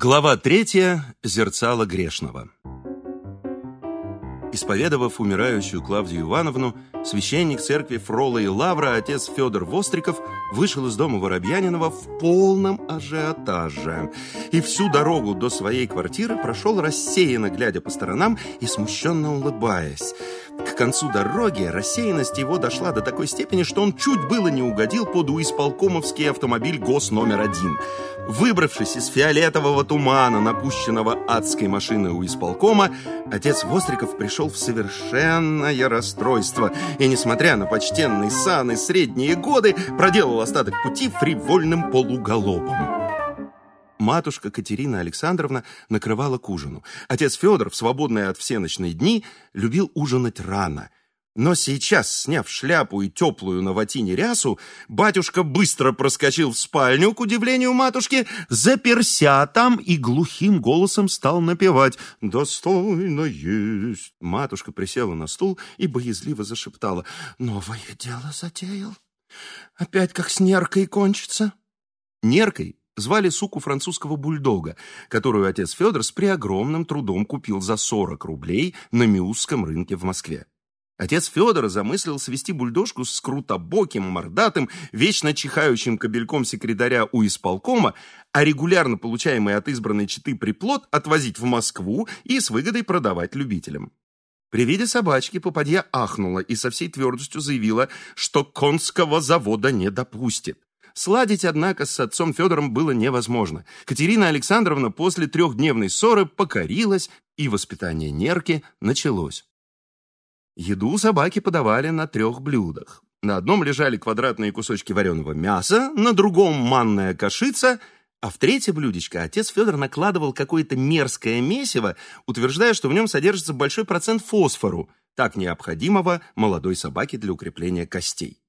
Глава третья. Зерцало грешного. Исповедовав умирающую Клавдию Ивановну, священник церкви Фрола и Лавра, отец Федор Востриков, вышел из дома Воробьянинова в полном ажиотаже. И всю дорогу до своей квартиры прошел рассеянно, глядя по сторонам и смущенно улыбаясь. К концу дороги рассеянность его дошла до такой степени, что он чуть было не угодил под уисполкомовский автомобиль ГОС номер один. Выбравшись из фиолетового тумана, напущенного адской машиной у исполкома, отец Востриков пришел в совершенное расстройство и, несмотря на почтенный сан и средние годы, проделал остаток пути фривольным полуголопом. Матушка Катерина Александровна накрывала к ужину. Отец Федор, в свободные от всеночные дни, любил ужинать рано. Но сейчас, сняв шляпу и теплую на ватине рясу, батюшка быстро проскочил в спальню, к удивлению матушки, заперся там и глухим голосом стал напевать «Достойно есть». Матушка присела на стул и боязливо зашептала «Новое дело затеял? Опять как с неркой кончится?» Неркой звали суку французского бульдога, которую отец Федор с преогромным трудом купил за 40 рублей на Миусском рынке в Москве. Отец Федора замыслил свести бульдожку с крутобоким, мордатым, вечно чихающим кобельком секретаря у исполкома, а регулярно получаемый от избранной четы приплод отвозить в Москву и с выгодой продавать любителям. При виде собачки попадья ахнула и со всей твердостью заявила, что конского завода не допустит. Сладить, однако, с отцом Федором было невозможно. Катерина Александровна после трехдневной ссоры покорилась, и воспитание нерки началось. Еду собаки подавали на трех блюдах. На одном лежали квадратные кусочки вареного мяса, на другом манная кашица, а в третье блюдечко отец Федор накладывал какое-то мерзкое месиво, утверждая, что в нем содержится большой процент фосфору, так необходимого молодой собаке для укрепления костей.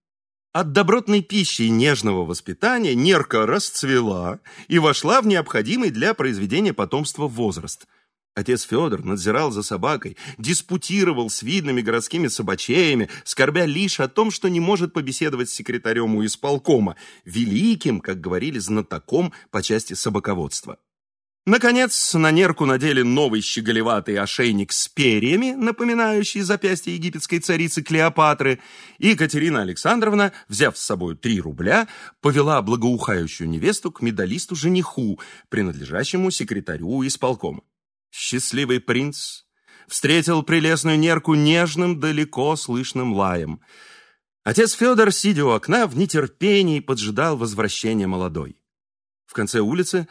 От добротной пищи и нежного воспитания нерка расцвела и вошла в необходимый для произведения потомства возраст. Отец Федор надзирал за собакой, диспутировал с видными городскими собачеями, скорбя лишь о том, что не может побеседовать с секретарем у исполкома, великим, как говорили, знатоком по части собаководства. Наконец, на нерку надели новый щеголеватый ошейник с перьями, напоминающий запястье египетской царицы Клеопатры, и Екатерина Александровна, взяв с собой три рубля, повела благоухающую невесту к медалисту-жениху, принадлежащему секретарю исполкома. Счастливый принц встретил прелестную нерку нежным, далеко слышным лаем. Отец Федор, сидя у окна, в нетерпении поджидал возвращения молодой. В конце улицы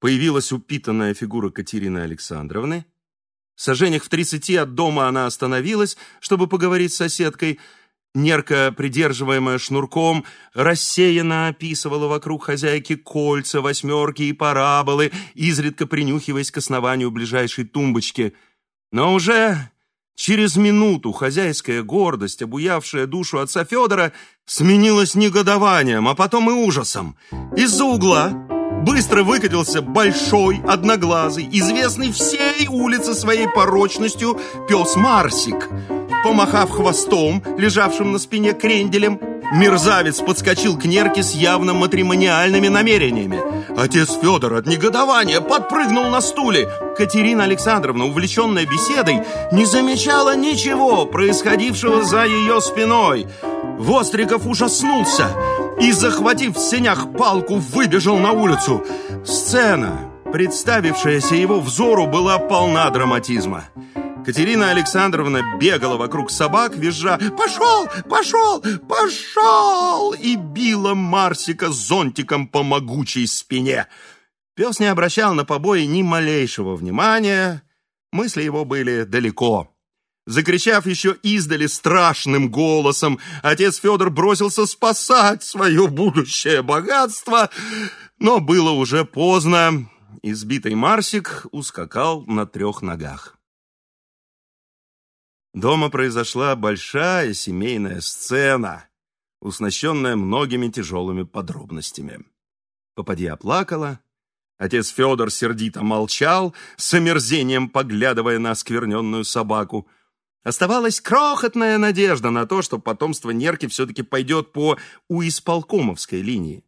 Появилась упитанная фигура Катерины Александровны. В сожжениях в тридцати от дома она остановилась, чтобы поговорить с соседкой. Нерка, придерживаемая шнурком, рассеянно описывала вокруг хозяйки кольца, восьмерки и параболы, изредка принюхиваясь к основанию ближайшей тумбочки. Но уже через минуту хозяйская гордость, обуявшая душу отца Федора, сменилась негодованием, а потом и ужасом. Из-за угла быстро выкатился большой, одноглазый, известный всей улице своей порочностью пес Марсик. Помахав хвостом, лежавшим на спине кренделем, мерзавец подскочил к нерке с явно матримониальными намерениями. Отец Федор от негодования подпрыгнул на стуле. Катерина Александровна, увлеченная беседой, не замечала ничего, происходившего за ее спиной. Востриков ужаснулся и, захватив в сенях палку, выбежал на улицу. Сцена, представившаяся его взору, была полна драматизма. Катерина Александровна бегала вокруг собак, визжа «Пошел! Пошел! Пошел!» и била Марсика зонтиком по могучей спине. Пес не обращал на побои ни малейшего внимания, мысли его были далеко. Закричав еще издали страшным голосом, отец Федор бросился спасать свое будущее богатство, но было уже поздно. Избитый Марсик ускакал на трех ногах. Дома произошла большая семейная сцена, уснащенная многими тяжелыми подробностями. Попадья плакала, отец Федор сердито молчал, с омерзением поглядывая на оскверненную собаку — Оставалась крохотная надежда на то, что потомство Нерки все-таки пойдет по уисполкомовской линии.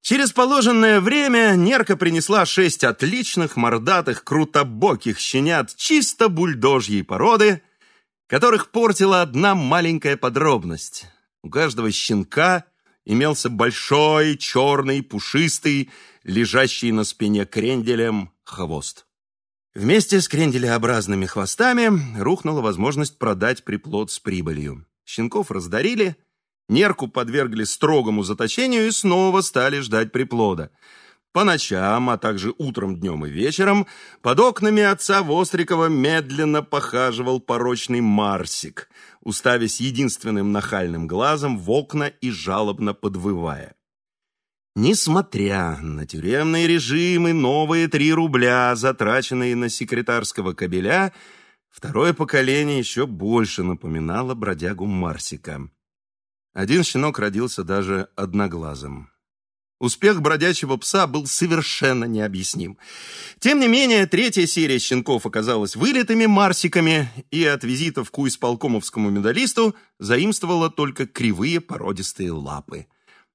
Через положенное время Нерка принесла шесть отличных, мордатых, крутобоких щенят чисто бульдожьей породы, которых портила одна маленькая подробность. У каждого щенка имелся большой, черный, пушистый, лежащий на спине кренделем хвост. Вместе с кренделеобразными хвостами рухнула возможность продать приплод с прибылью. Щенков раздарили, нерку подвергли строгому заточению и снова стали ждать приплода. По ночам, а также утром, днем и вечером под окнами отца Вострикова медленно похаживал порочный Марсик, уставясь единственным нахальным глазом в окна и жалобно подвывая. Несмотря на тюремные режимы, новые три рубля, затраченные на секретарского кабеля, второе поколение еще больше напоминало бродягу Марсика. Один щенок родился даже одноглазым. Успех бродячего пса был совершенно необъясним. Тем не менее, третья серия щенков оказалась вылитыми марсиками, и от визитов к исполкомовскому медалисту заимствовала только кривые породистые лапы.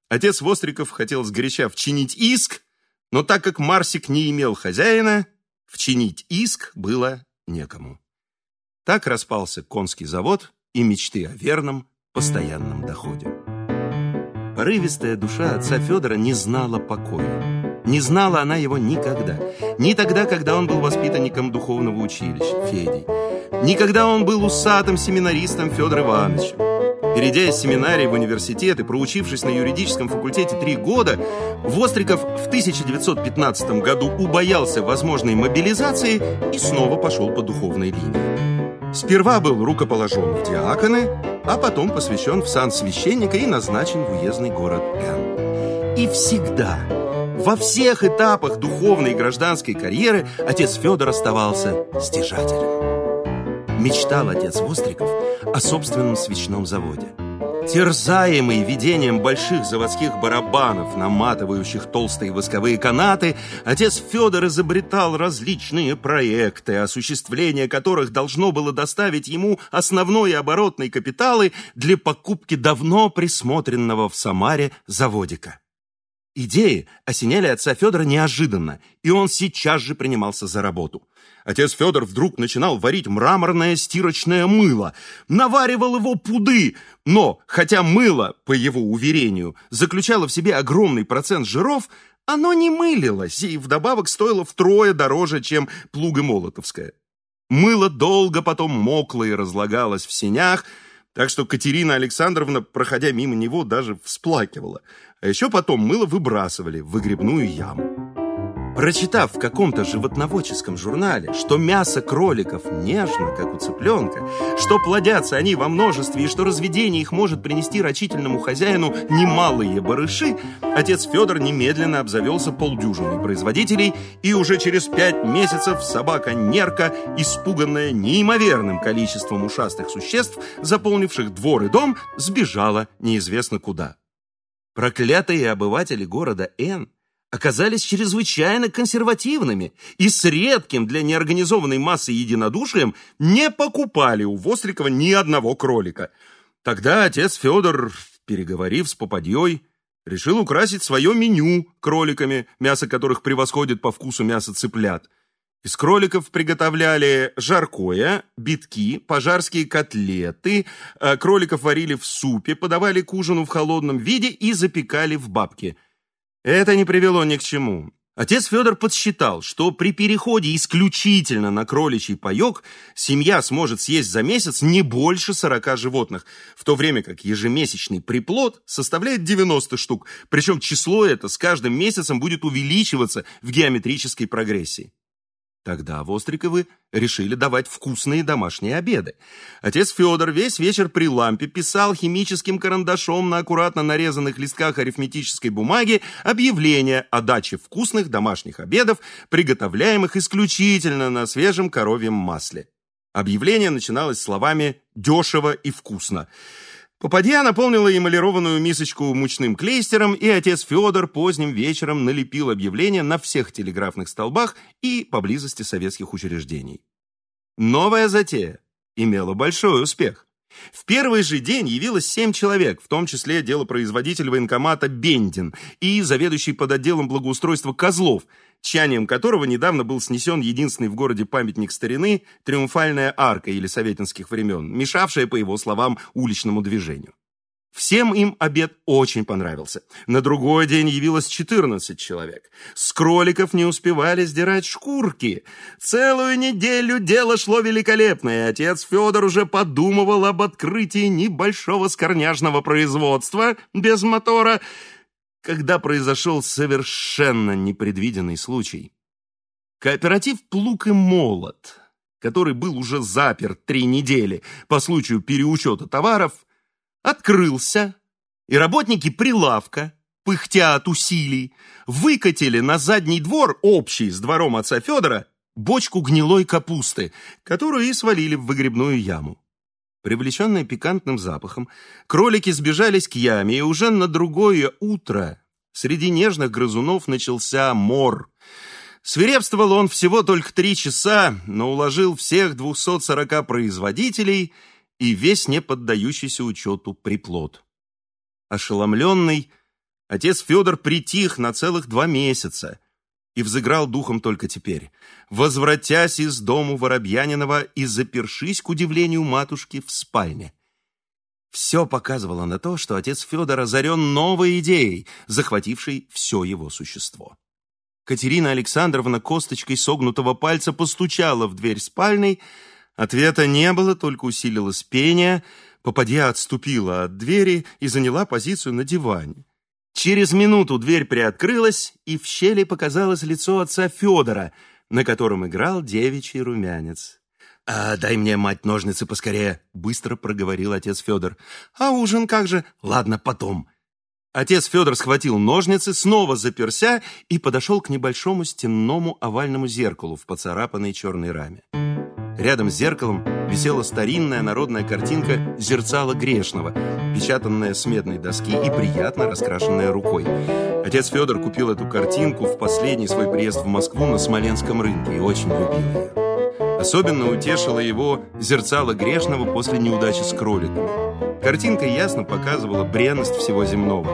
Отец Востриков хотел сгоряча вчинить иск, но так как Марсик не имел хозяина, вчинить иск было некому. Так распался конский завод и мечты о верном, постоянном доходе. Порывистая душа отца Федора не знала покоя. Не знала она его никогда. Ни тогда, когда он был воспитанником духовного училища, Федей. Ни когда он был усатым семинаристом Федор Ивановичем. Перейдя из семинарии в университет и проучившись на юридическом факультете три года, Востриков в 1915 году убоялся возможной мобилизации и снова пошел по духовной линии. Сперва был рукоположен в диаконы, а потом посвящен в сан священника и назначен в уездный город Н. И всегда, во всех этапах духовной и гражданской карьеры отец Федор оставался стяжателем. Мечтал отец Востриков о собственном свечном заводе. Терзаемый видением больших заводских барабанов, наматывающих толстые восковые канаты, отец Федор изобретал различные проекты, осуществление которых должно было доставить ему основной оборотный капиталы для покупки давно присмотренного в Самаре заводика. Идеи осеняли отца Федора неожиданно, и он сейчас же принимался за работу. Отец Федор вдруг начинал варить мраморное стирочное мыло, наваривал его пуды, но, хотя мыло, по его уверению, заключало в себе огромный процент жиров, оно не мылилось и вдобавок стоило втрое дороже, чем плугомолотовское. Мыло долго потом мокло и разлагалось в сенях, так что Катерина Александровна, проходя мимо него, даже всплакивала. А еще потом мыло выбрасывали в выгребную яму. Прочитав в каком-то животноводческом журнале, что мясо кроликов нежно, как у цыпленка, что плодятся они во множестве и что разведение их может принести рачительному хозяину немалые барыши, отец Федор немедленно обзавелся полдюжиной производителей, и уже через пять месяцев собака Нерка, испуганная неимоверным количеством ушастых существ, заполнивших двор и дом, сбежала неизвестно куда. Проклятые обыватели города Н оказались чрезвычайно консервативными и с редким для неорганизованной массы единодушием не покупали у Вострикова ни одного кролика. Тогда отец Федор, переговорив с попадьей, решил украсить свое меню кроликами, мясо которых превосходит по вкусу мясо цыплят. Из кроликов приготовляли жаркое, битки, пожарские котлеты, э, кроликов варили в супе, подавали к ужину в холодном виде и запекали в бабке – это не привело ни к чему. Отец Федор подсчитал, что при переходе исключительно на кроличий паек семья сможет съесть за месяц не больше 40 животных, в то время как ежемесячный приплод составляет 90 штук, причем число это с каждым месяцем будет увеличиваться в геометрической прогрессии. Тогда Востриковы решили давать вкусные домашние обеды. Отец Федор весь вечер при лампе писал химическим карандашом на аккуратно нарезанных листках арифметической бумаги объявление о даче вкусных домашних обедов, приготовляемых исключительно на свежем коровьем масле. Объявление начиналось словами «дешево и вкусно». Попадья наполнила эмалированную мисочку мучным клейстером, и отец Федор поздним вечером налепил объявление на всех телеграфных столбах и поблизости советских учреждений. Новая затея имела большой успех. В первый же день явилось семь человек, в том числе делопроизводитель военкомата Бендин и заведующий под отделом благоустройства Козлов, тщанием которого недавно был снесен единственный в городе памятник старины «Триумфальная арка» или советинских времен, мешавшая, по его словам, уличному движению. Всем им обед очень понравился. На другой день явилось 14 человек. С кроликов не успевали сдирать шкурки. Целую неделю дело шло великолепно, и отец Федор уже подумывал об открытии небольшого скорняжного производства без мотора, когда произошел совершенно непредвиденный случай. Кооператив «Плуг и молот», который был уже заперт три недели по случаю переучета товаров, открылся, и работники прилавка, пыхтя от усилий, выкатили на задний двор, общий с двором отца Федора, бочку гнилой капусты, которую и свалили в выгребную яму. Привлеченные пикантным запахом, кролики сбежались к яме, и уже на другое утро среди нежных грызунов начался мор. Свирепствовал он всего только три часа, но уложил всех 240 производителей – и весь не поддающийся учету приплод. Ошеломленный, отец Федор притих на целых два месяца и взыграл духом только теперь, возвратясь из дому Воробьянинова и запершись, к удивлению матушки, в спальне. Все показывало на то, что отец Федор озарен новой идеей, захватившей все его существо. Катерина Александровна косточкой согнутого пальца постучала в дверь спальной, Ответа не было, только усилилось пение. Попадья отступила от двери и заняла позицию на диване. Через минуту дверь приоткрылась, и в щели показалось лицо отца Федора, на котором играл девичий румянец. «А, «Дай мне, мать, ножницы поскорее», — быстро проговорил отец Федор. «А ужин как же? Ладно, потом». Отец Федор схватил ножницы, снова заперся и подошел к небольшому стенному овальному зеркалу в поцарапанной черной раме. Рядом с зеркалом висела старинная народная картинка «Зерцало грешного», печатанная с медной доски и приятно раскрашенная рукой. Отец Федор купил эту картинку в последний свой приезд в Москву на Смоленском рынке и очень любил ее. Особенно утешило его «Зерцало грешного» после неудачи с кроликами. Картинка ясно показывала бренность всего земного.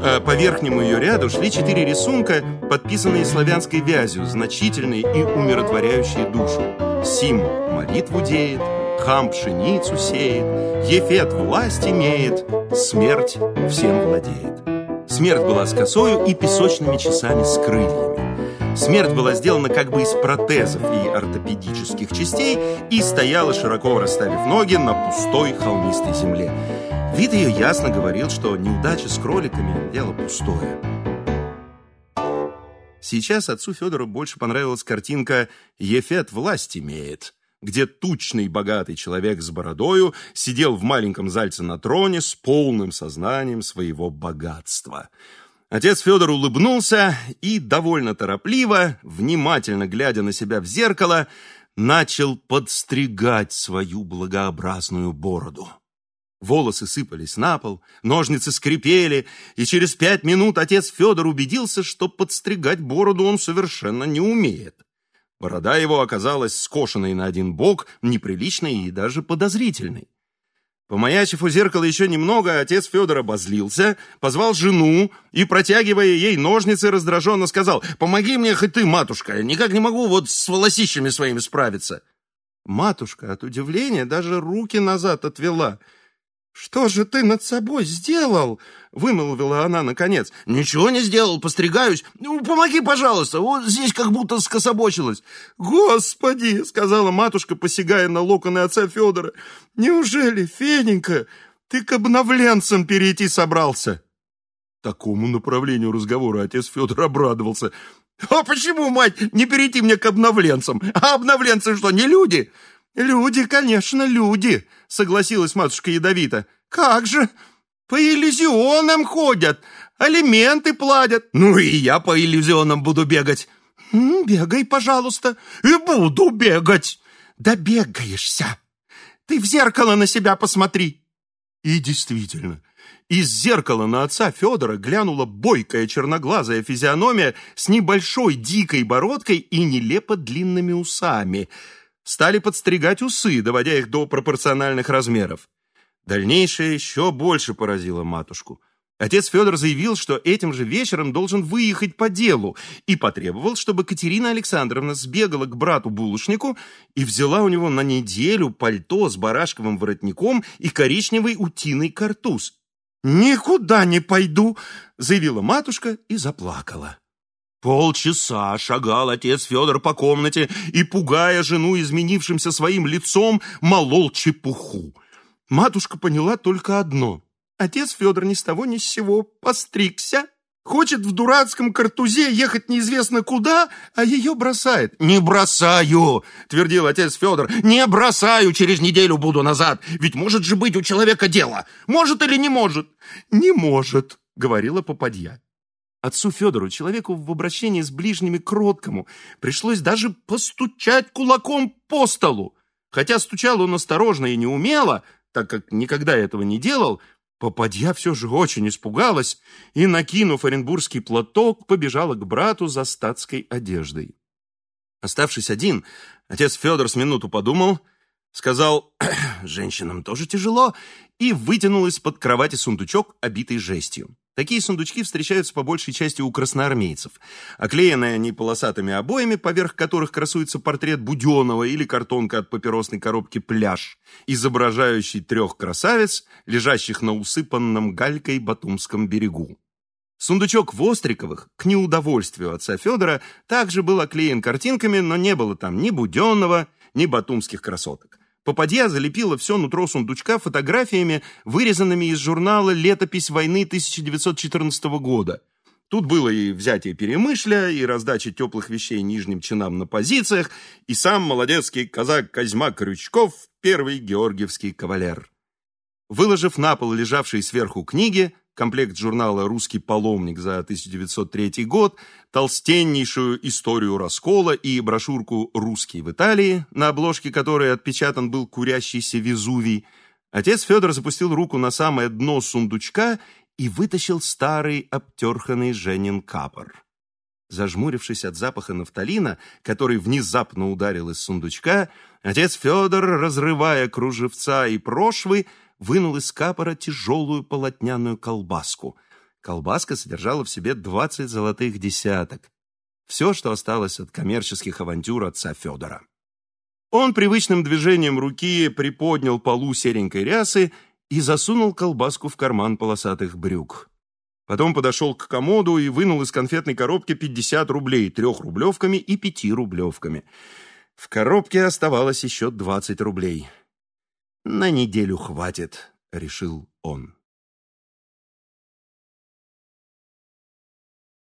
А по верхнему ее ряду шли четыре рисунка, подписанные славянской вязью, значительные и умиротворяющие душу. Сим молитву деет, Хам пшеницу сеет, Ефет власть имеет, Смерть всем владеет. Смерть была с косою и песочными часами с крыльями. Смерть была сделана как бы из протезов и ортопедических частей и стояла, широко расставив ноги на пустой холмистой земле. Вид ее ясно говорил, что неудача с кроликами – дело пустое. Сейчас отцу Федору больше понравилась картинка «Ефет власть имеет», где тучный богатый человек с бородою сидел в маленьком зальце на троне с полным сознанием своего богатства. Отец Федор улыбнулся и, довольно торопливо, внимательно глядя на себя в зеркало, начал подстригать свою благообразную бороду. Волосы сыпались на пол, ножницы скрипели, и через пять минут отец Федор убедился, что подстригать бороду он совершенно не умеет. Борода его оказалась скошенной на один бок, неприличной и даже подозрительной. Помаячив у зеркала еще немного, отец Федор обозлился, позвал жену и, протягивая ей ножницы, раздраженно сказал, «Помоги мне хоть ты, матушка, никак не могу вот с волосищами своими справиться». Матушка от удивления даже руки назад отвела – «Что же ты над собой сделал?» — вымолвила она наконец. «Ничего не сделал, постригаюсь. Ну, помоги, пожалуйста, вот здесь как будто скособочилось». «Господи!» — сказала матушка, посягая на локоны отца Федора. «Неужели, Фененька, ты к обновленцам перейти собрался?» Такому направлению разговора отец Федор обрадовался. «А почему, мать, не перейти мне к обновленцам? А обновленцы что, не люди?» «Люди, конечно, люди», — согласилась матушка ядовито. «Как же? По иллюзионам ходят, алименты платят». «Ну и я по иллюзионам буду бегать». «Бегай, пожалуйста». «И буду бегать». «Да бегаешься. Ты в зеркало на себя посмотри». И действительно, из зеркала на отца Федора глянула бойкая черноглазая физиономия с небольшой дикой бородкой и нелепо длинными усами — стали подстригать усы, доводя их до пропорциональных размеров. Дальнейшее еще больше поразило матушку. Отец Федор заявил, что этим же вечером должен выехать по делу и потребовал, чтобы Катерина Александровна сбегала к брату-булочнику и взяла у него на неделю пальто с барашковым воротником и коричневый утиный картуз. «Никуда не пойду!» — заявила матушка и заплакала. Полчаса шагал отец Федор по комнате и, пугая жену изменившимся своим лицом, молол чепуху. Матушка поняла только одно. Отец Федор ни с того ни с сего постригся, хочет в дурацком картузе ехать неизвестно куда, а ее бросает. «Не бросаю!» — твердил отец Федор. «Не бросаю! Через неделю буду назад! Ведь может же быть у человека дело! Может или не может?» «Не может!» — говорила попадья. Отцу Федору, человеку в обращении с ближними кроткому, пришлось даже постучать кулаком по столу. Хотя стучал он осторожно и неумело, так как никогда этого не делал, попадья все же очень испугалась и, накинув оренбургский платок, побежала к брату за статской одеждой. Оставшись один, отец Федор с минуту подумал, сказал «женщинам тоже тяжело» и вытянул из-под кровати сундучок, обитый жестью. Такие сундучки встречаются по большей части у красноармейцев. Оклеенные они полосатыми обоями, поверх которых красуется портрет Буденного или картонка от папиросной коробки «Пляж», изображающий трех красавиц, лежащих на усыпанном галькой Батумском берегу. Сундучок Востриковых, к неудовольствию отца Федора, также был оклеен картинками, но не было там ни Буденного, ни батумских красоток. Попадья залепила все нутро сундучка фотографиями, вырезанными из журнала «Летопись войны 1914 года». Тут было и взятие Перемышля, и раздача теплых вещей нижним чинам на позициях, и сам молодецкий казак Козьма Крючков, первый георгиевский кавалер. Выложив на пол лежавшие сверху книги, комплект журнала «Русский паломник» за 1903 год, толстеннейшую историю раскола и брошюрку «Русский в Италии», на обложке которой отпечатан был курящийся Везувий, отец Федор запустил руку на самое дно сундучка и вытащил старый обтерханный Женин капор. Зажмурившись от запаха нафталина, который внезапно ударил из сундучка, отец Федор, разрывая кружевца и прошвы, вынул из капора тяжелую полотняную колбаску. Колбаска содержала в себе двадцать золотых десяток. Все, что осталось от коммерческих авантюр отца Федора. Он привычным движением руки приподнял полу серенькой рясы и засунул колбаску в карман полосатых брюк. Потом подошел к комоду и вынул из конфетной коробки 50 рублей трехрублевками и пятирублевками. В коробке оставалось еще 20 рублей. «На неделю хватит», — решил он.